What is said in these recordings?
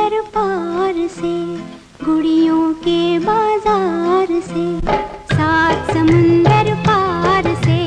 नहर पार से गुड़ियों के बाज़ार से सात समुंदर पार से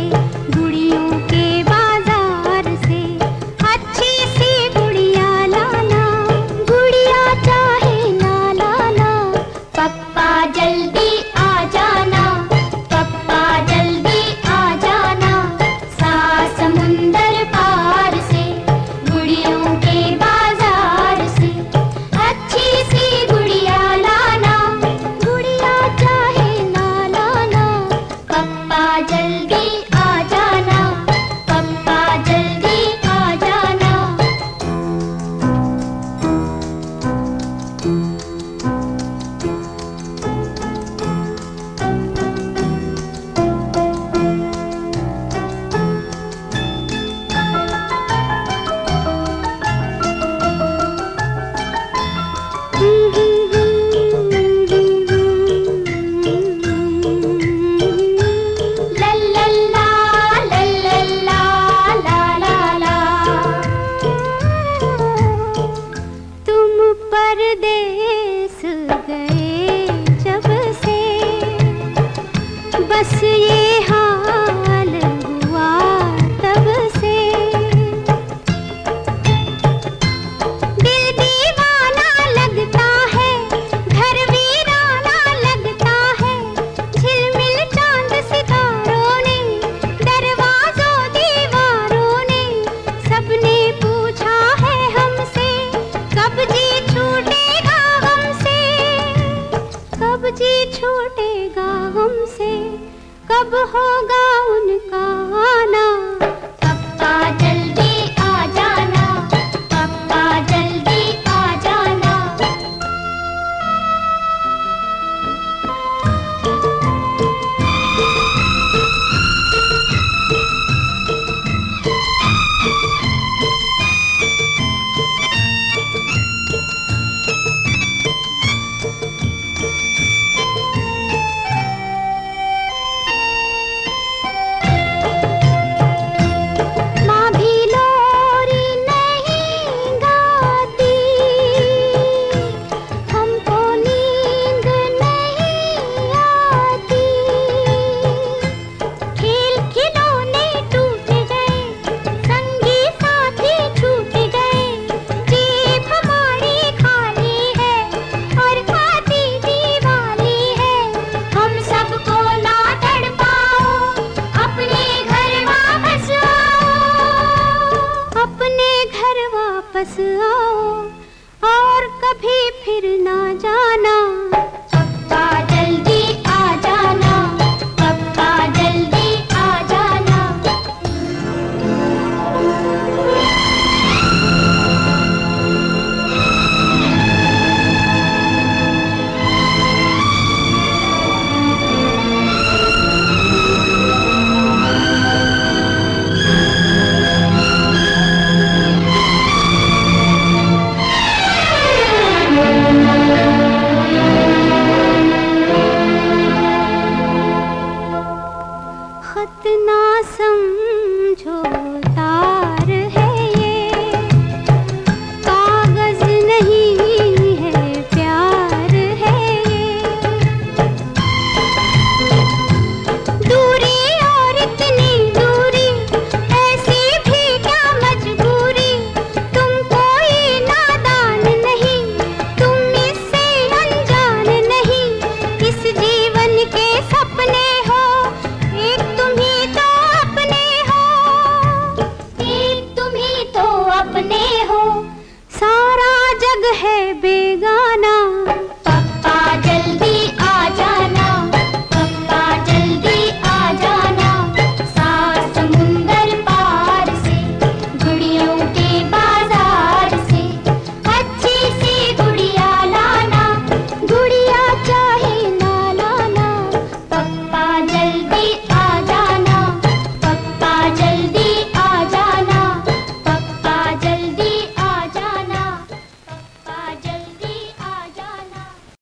होगा उन अपने घर वापस आओ और कभी फिर ना जाना।